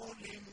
قول